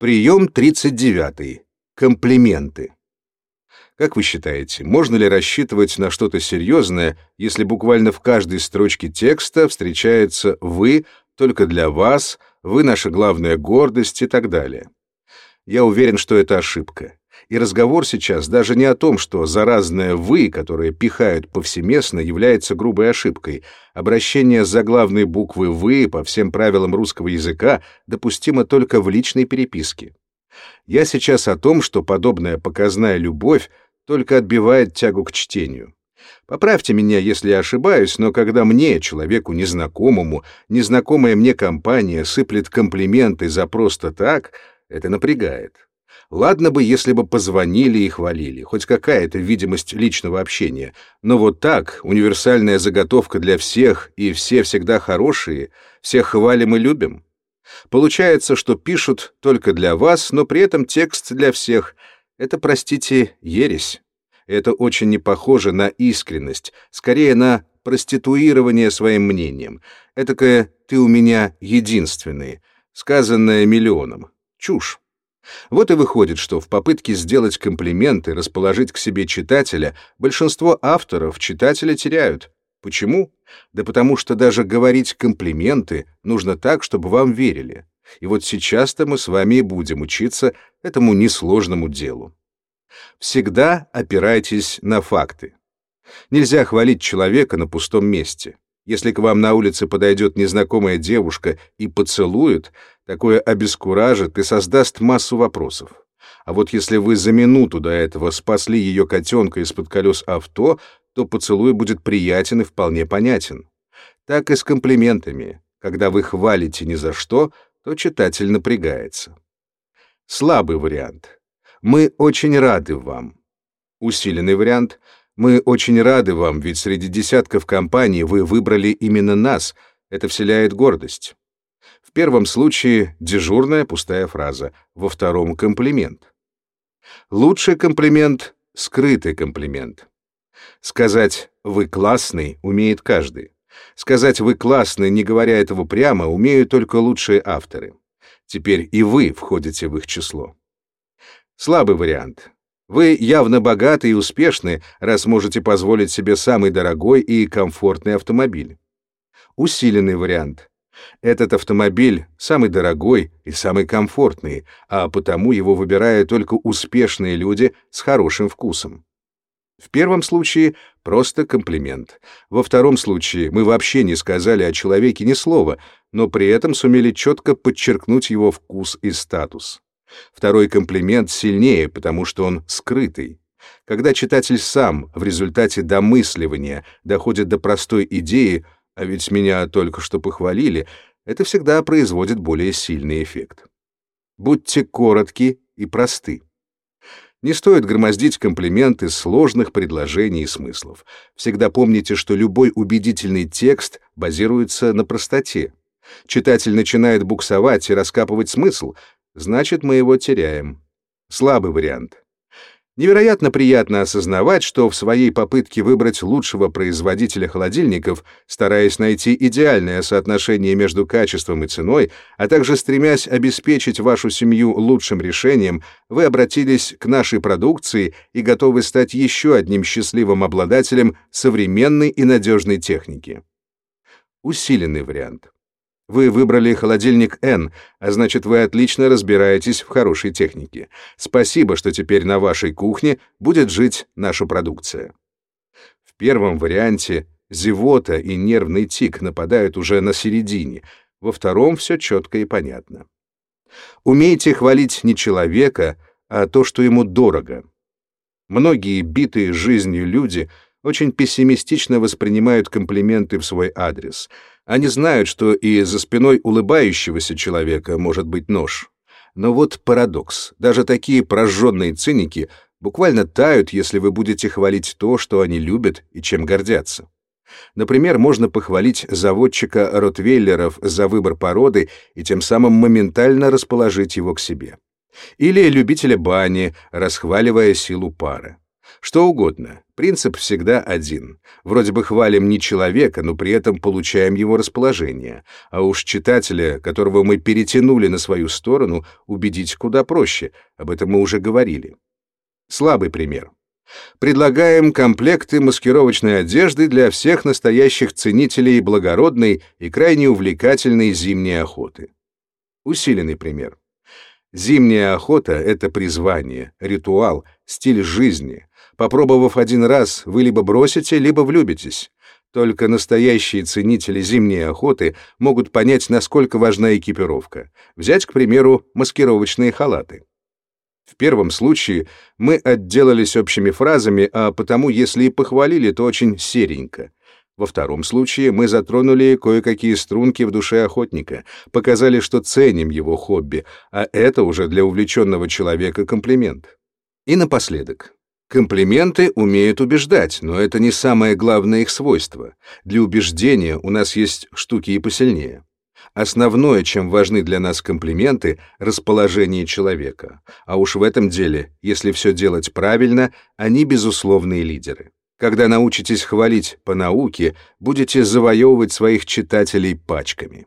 Прием 39. Комплименты. Как вы считаете, можно ли рассчитывать на что-то серьезное, если буквально в каждой строчке текста встречается «вы», «только для вас», «вы наша главная гордость» и так далее? Я уверен, что это ошибка. И разговор сейчас даже не о том, что заразное «вы», которое пихают повсеместно, является грубой ошибкой. Обращение с заглавной буквы «вы» по всем правилам русского языка допустимо только в личной переписке. Я сейчас о том, что подобная показная любовь только отбивает тягу к чтению. Поправьте меня, если я ошибаюсь, но когда мне, человеку незнакомому, незнакомая мне компания сыплет комплименты за просто так, это напрягает. Ладно бы, если бы позвонили и хвалили, хоть какая-то видимость личного общения, но вот так, универсальная заготовка для всех, и все всегда хорошие, всех хвалим и любим. Получается, что пишут только для вас, но при этом текст для всех. Это, простите, ересь. Это очень не похоже на искренность, скорее на проституирование своим мнением. Этакое «ты у меня единственный», сказанное миллионом. Чушь. Вот и выходит, что в попытке сделать комплименты, расположить к себе читателя, большинство авторов читателя теряют. Почему? Да потому что даже говорить комплименты нужно так, чтобы вам верили. И вот сейчас-то мы с вами и будем учиться этому несложному делу. Всегда опирайтесь на факты. Нельзя хвалить человека на пустом месте. Если к вам на улице подойдет незнакомая девушка и поцелует, такое обескуражит и создаст массу вопросов. А вот если вы за минуту до этого спасли ее котенка из-под колес авто, то поцелуй будет приятен и вполне понятен. Так и с комплиментами. Когда вы хвалите ни за что, то читатель напрягается. Слабый вариант. Мы очень рады вам. Усиленный вариант — мы очень рады вам, ведь среди десятков компаний вы выбрали именно нас. Это вселяет гордость. В первом случае дежурная пустая фраза, во втором — комплимент. Лучший комплимент — скрытый комплимент. Сказать «вы классный» умеет каждый. Сказать «вы классный», не говоря этого прямо, умеют только лучшие авторы. Теперь и вы входите в их число. Слабый вариант. Вы явно богаты и успешны, раз можете позволить себе самый дорогой и комфортный автомобиль. Усиленный вариант. Этот автомобиль самый дорогой и самый комфортный, а потому его выбирают только успешные люди с хорошим вкусом. В первом случае просто комплимент. Во втором случае мы вообще не сказали о человеке ни слова, но при этом сумели четко подчеркнуть его вкус и статус. Второй комплимент сильнее, потому что он скрытый. Когда читатель сам в результате домысливания доходит до простой идеи, а ведь меня только что похвалили, это всегда производит более сильный эффект. Будьте коротки и просты. Не стоит громоздить комплименты сложных предложений и смыслов. Всегда помните, что любой убедительный текст базируется на простоте. Читатель начинает буксовать и раскапывать смысл, значит, мы его теряем. Слабый вариант. Невероятно приятно осознавать, что в своей попытке выбрать лучшего производителя холодильников, стараясь найти идеальное соотношение между качеством и ценой, а также стремясь обеспечить вашу семью лучшим решением, вы обратились к нашей продукции и готовы стать еще одним счастливым обладателем современной и надежной техники. Усиленный вариант. Вы выбрали холодильник N, а значит, вы отлично разбираетесь в хорошей технике. Спасибо, что теперь на вашей кухне будет жить наша продукция. В первом варианте зевота и нервный тик нападают уже на середине, во втором все четко и понятно. Умейте хвалить не человека, а то, что ему дорого. Многие битые жизнью люди очень пессимистично воспринимают комплименты в свой адрес — они знают, что и за спиной улыбающегося человека может быть нож. Но вот парадокс. Даже такие прожженные циники буквально тают, если вы будете хвалить то, что они любят и чем гордятся. Например, можно похвалить заводчика ротвейлеров за выбор породы и тем самым моментально расположить его к себе. Или любителя бани, расхваливая силу пары. Что угодно. Принцип всегда один. Вроде бы хвалим не человека, но при этом получаем его расположение. А уж читателя, которого мы перетянули на свою сторону, убедить куда проще. Об этом мы уже говорили. Слабый пример. Предлагаем комплекты маскировочной одежды для всех настоящих ценителей благородной и крайне увлекательной зимней охоты. Усиленный пример. Зимняя охота — это призвание, ритуал, стиль жизни. Попробовав один раз, вы либо бросите, либо влюбитесь. Только настоящие ценители зимней охоты могут понять, насколько важна экипировка. Взять, к примеру, маскировочные халаты. В первом случае мы отделались общими фразами, а потому, если и похвалили, то очень серенько. Во втором случае мы затронули кое-какие струнки в душе охотника, показали, что ценим его хобби, а это уже для увлеченного человека комплимент. И напоследок. Комплименты умеют убеждать, но это не самое главное их свойство. Для убеждения у нас есть штуки и посильнее. Основное, чем важны для нас комплименты, расположение человека. А уж в этом деле, если все делать правильно, они безусловные лидеры. Когда научитесь хвалить по науке, будете завоевывать своих читателей пачками.